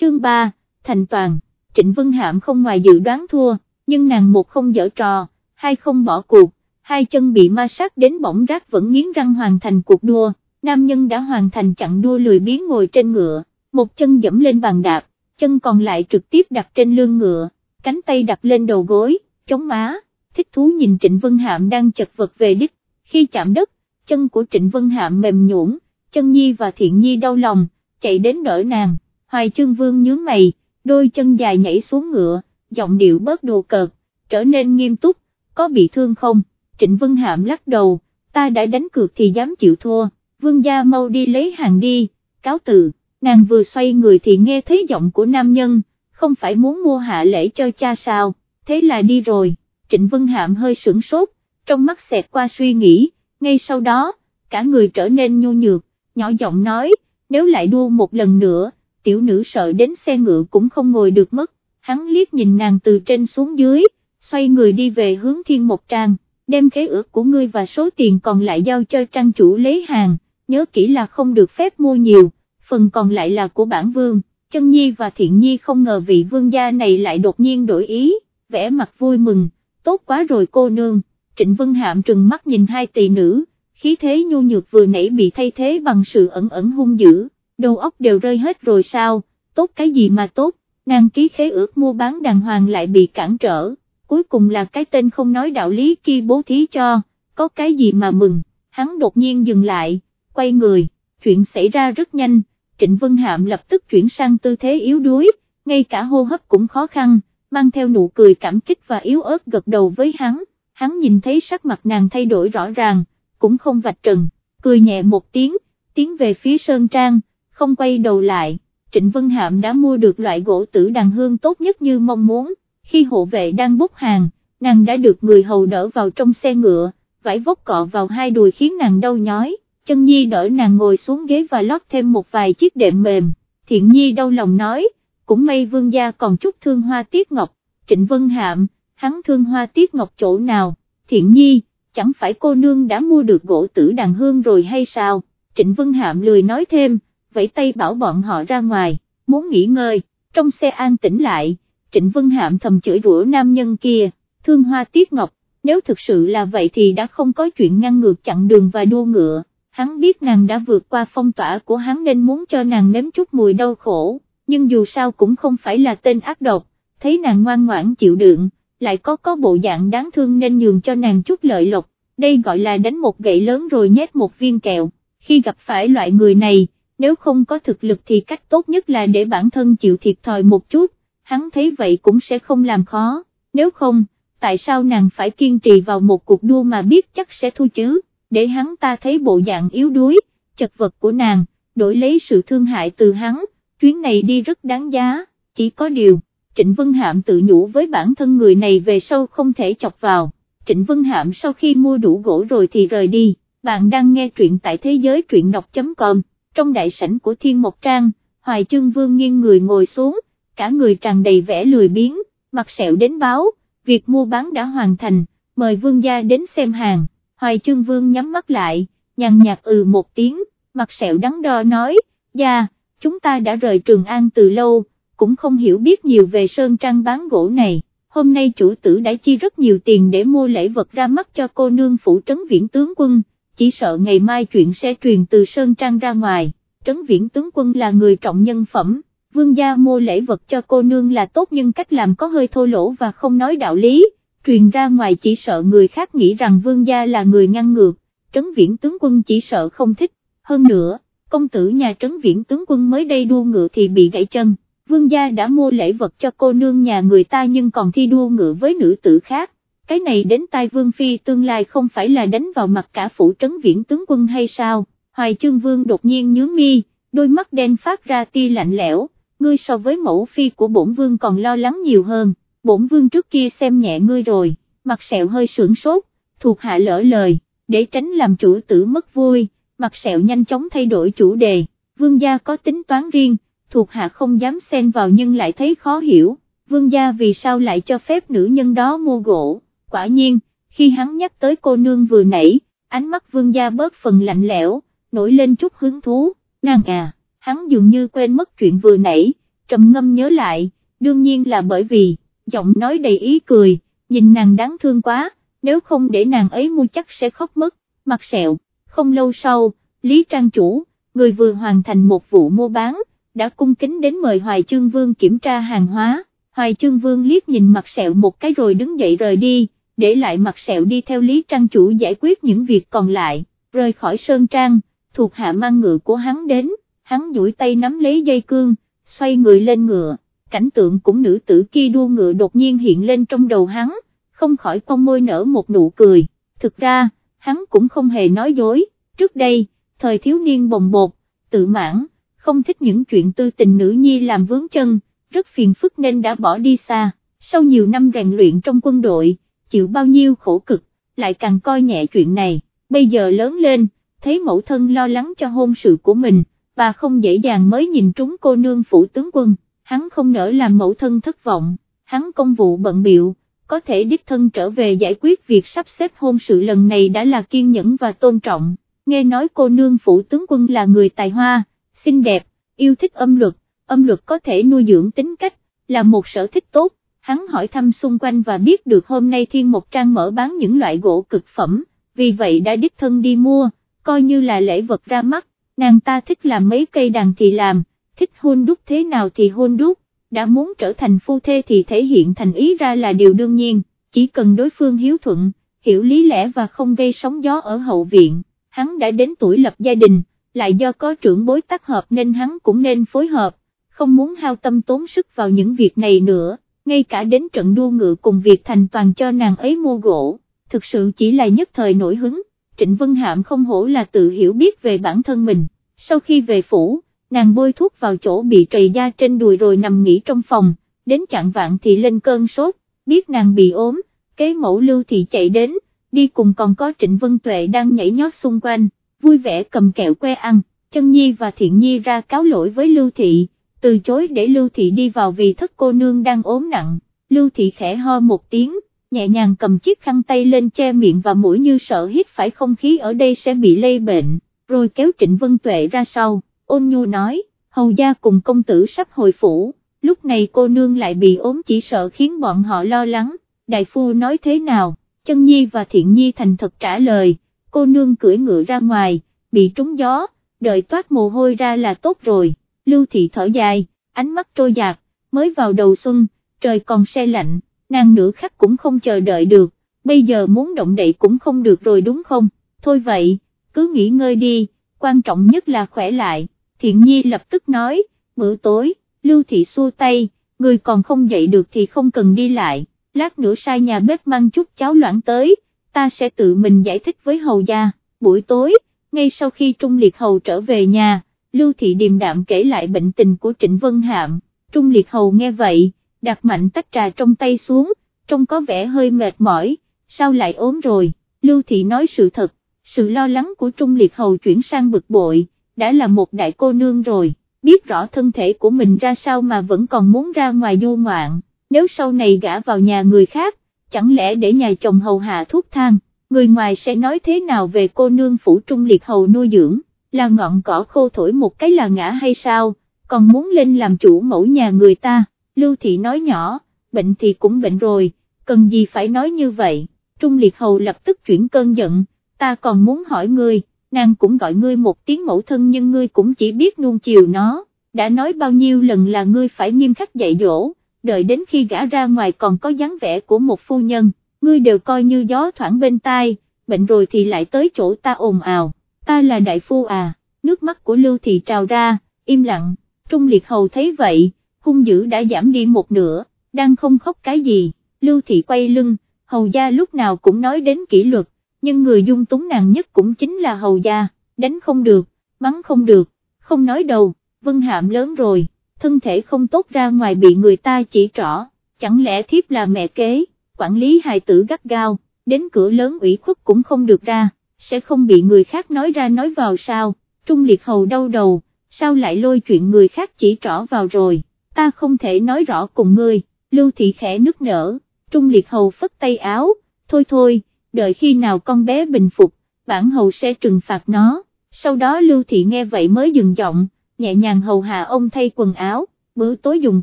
chương 3, thành toàn, Trịnh Vân Hạm không ngoài dự đoán thua, nhưng nàng một không dở trò, hai không bỏ cuộc, hai chân bị ma sát đến bỏng rác vẫn nghiến răng hoàn thành cuộc đua, nam nhân đã hoàn thành chặng đua lười biếng ngồi trên ngựa, một chân dẫm lên bàn đạp, chân còn lại trực tiếp đặt trên lưng ngựa, cánh tay đặt lên đầu gối, chống má, thích thú nhìn Trịnh Vân Hạm đang chật vật về đích, khi chạm đất, chân của Trịnh Vân Hạm mềm nhũn, chân Nhi và Thiện Nhi đau lòng, chạy đến đỡ nàng, Hoài Chương Vương nhướng mày, đôi chân dài nhảy xuống ngựa, giọng điệu bớt đồ cợt, trở nên nghiêm túc, có bị thương không, Trịnh Vân Hạm lắc đầu, ta đã đánh cược thì dám chịu thua, vương gia mau đi lấy hàng đi, cáo từ, nàng vừa xoay người thì nghe thấy giọng của nam nhân, không phải muốn mua hạ lễ cho cha sao, thế là đi rồi, Trịnh Vân Hạm hơi sửng sốt, trong mắt xẹt qua suy nghĩ, ngay sau đó, cả người trở nên nhu nhược, nhỏ giọng nói, nếu lại đua một lần nữa, tiểu nữ sợ đến xe ngựa cũng không ngồi được mất, hắn liếc nhìn nàng từ trên xuống dưới, xoay người đi về hướng thiên một trang, đem khế ước của ngươi và số tiền còn lại giao cho trang chủ lấy hàng, nhớ kỹ là không được phép mua nhiều, phần còn lại là của bản vương, chân nhi và thiện nhi không ngờ vị vương gia này lại đột nhiên đổi ý, vẻ mặt vui mừng, tốt quá rồi cô nương, trịnh vân hạm trừng mắt nhìn hai tỷ nữ, khí thế nhu nhược vừa nãy bị thay thế bằng sự ẩn ẩn hung dữ, đầu óc đều rơi hết rồi sao, tốt cái gì mà tốt, nàng ký khế ước mua bán đàng hoàng lại bị cản trở, cuối cùng là cái tên không nói đạo lý kia bố thí cho, có cái gì mà mừng, hắn đột nhiên dừng lại, quay người, chuyện xảy ra rất nhanh, Trịnh Vân Hạm lập tức chuyển sang tư thế yếu đuối, ngay cả hô hấp cũng khó khăn, mang theo nụ cười cảm kích và yếu ớt gật đầu với hắn, hắn nhìn thấy sắc mặt nàng thay đổi rõ ràng, cũng không vạch trần, cười nhẹ một tiếng, tiến về phía Sơn Trang, không quay đầu lại, Trịnh Vân Hạm đã mua được loại gỗ tử đàn hương tốt nhất như mong muốn, khi hộ vệ đang bốc hàng, nàng đã được người hầu đỡ vào trong xe ngựa, vải vóc cọ vào hai đùi khiến nàng đau nhói, chân nhi đỡ nàng ngồi xuống ghế và lót thêm một vài chiếc đệm mềm, thiện nhi đau lòng nói, cũng may vương gia còn chút thương hoa tiết ngọc, Trịnh Vân Hạm, hắn thương hoa tiết ngọc chỗ nào, thiện nhi, chẳng phải cô nương đã mua được gỗ tử đàn hương rồi hay sao, Trịnh Vân Hạm lười nói thêm, vẫy tay bảo bọn họ ra ngoài, muốn nghỉ ngơi, trong xe an tĩnh lại, Trịnh Vân Hạm thầm chửi rủa nam nhân kia, thương hoa tiết ngọc, nếu thực sự là vậy thì đã không có chuyện ngăn ngược chặn đường và đua ngựa, hắn biết nàng đã vượt qua phong tỏa của hắn nên muốn cho nàng nếm chút mùi đau khổ, nhưng dù sao cũng không phải là tên ác độc, thấy nàng ngoan ngoãn chịu đựng, lại có có bộ dạng đáng thương nên nhường cho nàng chút lợi lộc, đây gọi là đánh một gậy lớn rồi nhét một viên kẹo, khi gặp phải loại người này, nếu không có thực lực thì cách tốt nhất là để bản thân chịu thiệt thòi một chút, hắn thấy vậy cũng sẽ không làm khó, nếu không, tại sao nàng phải kiên trì vào một cuộc đua mà biết chắc sẽ thua chứ, để hắn ta thấy bộ dạng yếu đuối, chật vật của nàng, đổi lấy sự thương hại từ hắn, chuyến này đi rất đáng giá, chỉ có điều, Trịnh Vân Hạm tự nhủ với bản thân người này về sau không thể chọc vào, Trịnh Vân Hạm sau khi mua đủ gỗ rồi thì rời đi, bạn đang nghe truyện tại thế giới truyện đọc.com, trong đại sảnh của Thiên Mộc Trang, Hoài Chương Vương nghiêng người ngồi xuống, cả người tràn đầy vẻ lười biếng, mặt sẹo đến báo, việc mua bán đã hoàn thành, mời vương gia đến xem hàng, hoài chương vương nhắm mắt lại, nhàn nhạt ừ một tiếng, mặt sẹo đắng đo nói, gia, chúng ta đã rời Trường An từ lâu, cũng không hiểu biết nhiều về sơn trang bán gỗ này, hôm nay chủ tử đã chi rất nhiều tiền để mua lễ vật ra mắt cho cô nương phủ trấn viễn tướng quân, chỉ sợ ngày mai chuyện sẽ truyền từ sơn trang ra ngoài, trấn viễn tướng quân là người trọng nhân phẩm vương gia mua lễ vật cho cô nương là tốt nhưng cách làm có hơi thô lỗ và không nói đạo lý, truyền ra ngoài chỉ sợ người khác nghĩ rằng vương gia là người ngăn ngược, trấn viễn tướng quân chỉ sợ không thích, hơn nữa, công tử nhà trấn viễn tướng quân mới đây đua ngựa thì bị gãy chân, vương gia đã mua lễ vật cho cô nương nhà người ta nhưng còn thi đua ngựa với nữ tử khác. Cái này đến tai Vương Phi tương lai không phải là đánh vào mặt cả phủ trấn viễn tướng quân hay sao, Hoài Chương Vương đột nhiên nhướng mi, đôi mắt đen phát ra tia lạnh lẽo, ngươi so với mẫu phi của bổn vương còn lo lắng nhiều hơn, bổn vương trước kia xem nhẹ ngươi rồi, mặt sẹo hơi sưởng sốt, thuộc hạ lỡ lời, để tránh làm chủ tử mất vui, mặt sẹo nhanh chóng thay đổi chủ đề, vương gia có tính toán riêng, thuộc hạ không dám xen vào nhưng lại thấy khó hiểu, vương gia vì sao lại cho phép nữ nhân đó mua gỗ, quả nhiên, khi hắn nhắc tới cô nương vừa nãy, ánh mắt vương gia bớt phần lạnh lẽo, nổi lên chút hứng thú, nàng à hắn dường như quên mất chuyện vừa nãy, trầm ngâm nhớ lại, đương nhiên là bởi vì, giọng nói đầy ý cười, nhìn nàng đáng thương quá, nếu không để nàng ấy mua chắc sẽ khóc mất, mặt sẹo, không lâu sau, Lý Trang Chủ, người vừa hoàn thành một vụ mua bán, đã cung kính đến mời Hoài Chương Vương kiểm tra hàng hóa, Hoài Chương Vương liếc nhìn mặt sẹo một cái rồi đứng dậy rời đi, để lại mặt sẹo đi theo Lý Trang Chủ giải quyết những việc còn lại, rời khỏi Sơn Trang, thuộc hạ mang ngựa của hắn đến, hắn duỗi tay nắm lấy dây cương, xoay người lên ngựa, cảnh tượng cũng nữ tử kia đua ngựa đột nhiên hiện lên trong đầu hắn, không khỏi con môi nở một nụ cười, thực ra, hắn cũng không hề nói dối, trước đây, thời thiếu niên bồng bột, tự mãn, không thích những chuyện tư tình nữ nhi làm vướng chân, rất phiền phức nên đã bỏ đi xa, sau nhiều năm rèn luyện trong quân đội, chịu bao nhiêu khổ cực, lại càng coi nhẹ chuyện này, bây giờ lớn lên, thấy mẫu thân lo lắng cho hôn sự của mình, bà không dễ dàng mới nhìn trúng cô nương phủ tướng quân, hắn không nỡ làm mẫu thân thất vọng, hắn công vụ bận biệu, có thể đích thân trở về giải quyết việc sắp xếp hôn sự lần này đã là kiên nhẫn và tôn trọng, nghe nói cô nương phủ tướng quân là người tài hoa, xinh đẹp, yêu thích âm luật, âm luật có thể nuôi dưỡng tính cách, là một sở thích tốt, hắn hỏi thăm xung quanh và biết được hôm nay Thiên Một Trang mở bán những loại gỗ cực phẩm, vì vậy đã đích thân đi mua, coi như là lễ vật ra mắt, nàng ta thích làm mấy cây đàn thì làm, thích hôn đúc thế nào thì hôn đúc, đã muốn trở thành phu thê thì thể hiện thành ý ra là điều đương nhiên, chỉ cần đối phương hiếu thuận, hiểu lý lẽ và không gây sóng gió ở hậu viện, hắn đã đến tuổi lập gia đình, lại do có trưởng bối tác hợp nên hắn cũng nên phối hợp, không muốn hao tâm tốn sức vào những việc này nữa, ngay cả đến trận đua ngựa cùng việc thành toàn cho nàng ấy mua gỗ, thực sự chỉ là nhất thời nổi hứng, Trịnh Vân Hạm không hổ là tự hiểu biết về bản thân mình, sau khi về phủ, nàng bôi thuốc vào chỗ bị trầy da trên đùi rồi nằm nghỉ trong phòng, đến chạng vạn thì lên cơn sốt, biết nàng bị ốm, kế mẫu lưu thì chạy đến, đi cùng còn có Trịnh Vân Tuệ đang nhảy nhót xung quanh, vui vẻ cầm kẹo que ăn, chân nhi và thiện nhi ra cáo lỗi với lưu thị, từ chối để lưu thị đi vào vì thất cô nương đang ốm nặng, lưu thị khẽ ho một tiếng, nhẹ nhàng cầm chiếc khăn tay lên che miệng và mũi như sợ hít phải không khí ở đây sẽ bị lây bệnh, rồi kéo Trịnh Vân Tuệ ra sau. Ôn nhu nói, hầu gia cùng công tử sắp hồi phủ, lúc này cô nương lại bị ốm chỉ sợ khiến bọn họ lo lắng, đại phu nói thế nào, chân nhi và thiện nhi thành thật trả lời, cô nương cưỡi ngựa ra ngoài, bị trúng gió, đợi toát mồ hôi ra là tốt rồi, lưu thị thở dài, ánh mắt trôi dạt, mới vào đầu xuân, trời còn xe lạnh, nàng nửa khắc cũng không chờ đợi được, bây giờ muốn động đậy cũng không được rồi đúng không, thôi vậy, cứ nghỉ ngơi đi, quan trọng nhất là khỏe lại. Thiện Nhi lập tức nói, bữa tối, Lưu Thị xua tay, người còn không dậy được thì không cần đi lại, lát nữa sai nhà bếp mang chút cháo loãng tới, ta sẽ tự mình giải thích với hầu gia, buổi tối, ngay sau khi Trung Liệt Hầu trở về nhà, Lưu Thị điềm đạm kể lại bệnh tình của Trịnh Vân Hạm, Trung Liệt Hầu nghe vậy, đặt mạnh tách trà trong tay xuống, trông có vẻ hơi mệt mỏi, sao lại ốm rồi, Lưu Thị nói sự thật, sự lo lắng của Trung Liệt Hầu chuyển sang bực bội, đã là một đại cô nương rồi, biết rõ thân thể của mình ra sao mà vẫn còn muốn ra ngoài du ngoạn, nếu sau này gã vào nhà người khác, chẳng lẽ để nhà chồng hầu hạ thuốc thang, người ngoài sẽ nói thế nào về cô nương phủ trung liệt hầu nuôi dưỡng, là ngọn cỏ khô thổi một cái là ngã hay sao, còn muốn lên làm chủ mẫu nhà người ta, Lưu Thị nói nhỏ, bệnh thì cũng bệnh rồi, cần gì phải nói như vậy, Trung Liệt Hầu lập tức chuyển cơn giận, ta còn muốn hỏi ngươi, nàng cũng gọi ngươi một tiếng mẫu thân nhưng ngươi cũng chỉ biết nuông chiều nó, đã nói bao nhiêu lần là ngươi phải nghiêm khắc dạy dỗ, đợi đến khi gã ra ngoài còn có dáng vẻ của một phu nhân, ngươi đều coi như gió thoảng bên tai, bệnh rồi thì lại tới chỗ ta ồn ào, ta là đại phu à, nước mắt của Lưu Thị trào ra, im lặng, Trung Liệt Hầu thấy vậy, hung dữ đã giảm đi một nửa, đang không khóc cái gì, Lưu Thị quay lưng, Hầu gia lúc nào cũng nói đến kỷ luật, nhưng người dung túng nàng nhất cũng chính là hầu gia, đánh không được, mắng không được, không nói đầu, vân hạm lớn rồi, thân thể không tốt ra ngoài bị người ta chỉ trỏ, chẳng lẽ thiếp là mẹ kế, quản lý hài tử gắt gao, đến cửa lớn ủy khuất cũng không được ra, sẽ không bị người khác nói ra nói vào sao, trung liệt hầu đau đầu, sao lại lôi chuyện người khác chỉ trỏ vào rồi, ta không thể nói rõ cùng ngươi, lưu thị khẽ nức nở, trung liệt hầu phất tay áo, thôi thôi, đợi khi nào con bé bình phục, bản hầu sẽ trừng phạt nó, sau đó Lưu Thị nghe vậy mới dừng giọng, nhẹ nhàng hầu hạ ông thay quần áo, bữa tối dùng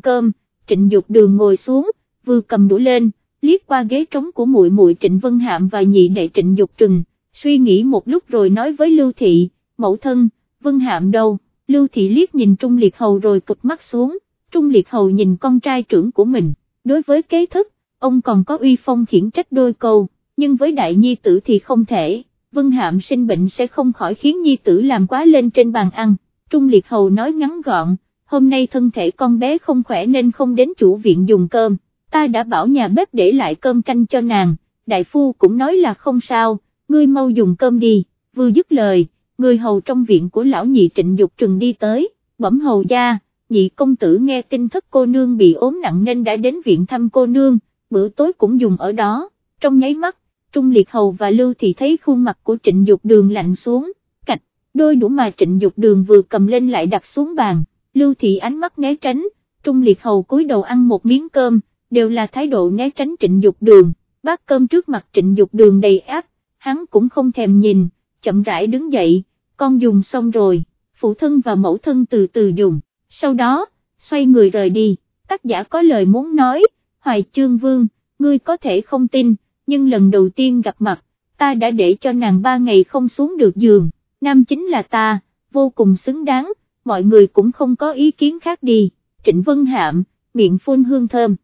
cơm, trịnh dục đường ngồi xuống, vừa cầm đũa lên, liếc qua ghế trống của muội muội Trịnh Vân Hạm và nhị đệ Trịnh Dục Trừng, suy nghĩ một lúc rồi nói với Lưu Thị, mẫu thân, Vân Hạm đâu, Lưu Thị liếc nhìn Trung Liệt Hầu rồi cực mắt xuống, Trung Liệt Hầu nhìn con trai trưởng của mình, đối với kế thức, ông còn có uy phong khiển trách đôi câu, nhưng với đại nhi tử thì không thể, Vân Hạm sinh bệnh sẽ không khỏi khiến nhi tử làm quá lên trên bàn ăn, Trung Liệt Hầu nói ngắn gọn, hôm nay thân thể con bé không khỏe nên không đến chủ viện dùng cơm. Ta đã bảo nhà bếp để lại cơm canh cho nàng, đại phu cũng nói là không sao, ngươi mau dùng cơm đi, vừa dứt lời, người hầu trong viện của lão nhị trịnh dục trừng đi tới, bẩm hầu gia, nhị công tử nghe tin thất cô nương bị ốm nặng nên đã đến viện thăm cô nương, bữa tối cũng dùng ở đó, trong nháy mắt, Trung Liệt Hầu và Lưu thì thấy khuôn mặt của trịnh dục đường lạnh xuống, cạch, đôi đũa mà trịnh dục đường vừa cầm lên lại đặt xuống bàn, Lưu thị ánh mắt né tránh, Trung Liệt Hầu cúi đầu ăn một miếng cơm, đều là thái độ né tránh trịnh dục đường, bát cơm trước mặt trịnh dục đường đầy áp, hắn cũng không thèm nhìn, chậm rãi đứng dậy, con dùng xong rồi, phụ thân và mẫu thân từ từ dùng, sau đó, xoay người rời đi, tác giả có lời muốn nói, Hoài Chương Vương, ngươi có thể không tin, nhưng lần đầu tiên gặp mặt, ta đã để cho nàng ba ngày không xuống được giường, nam chính là ta, vô cùng xứng đáng, mọi người cũng không có ý kiến khác đi, Trịnh Vân Hạm, miệng phun hương thơm.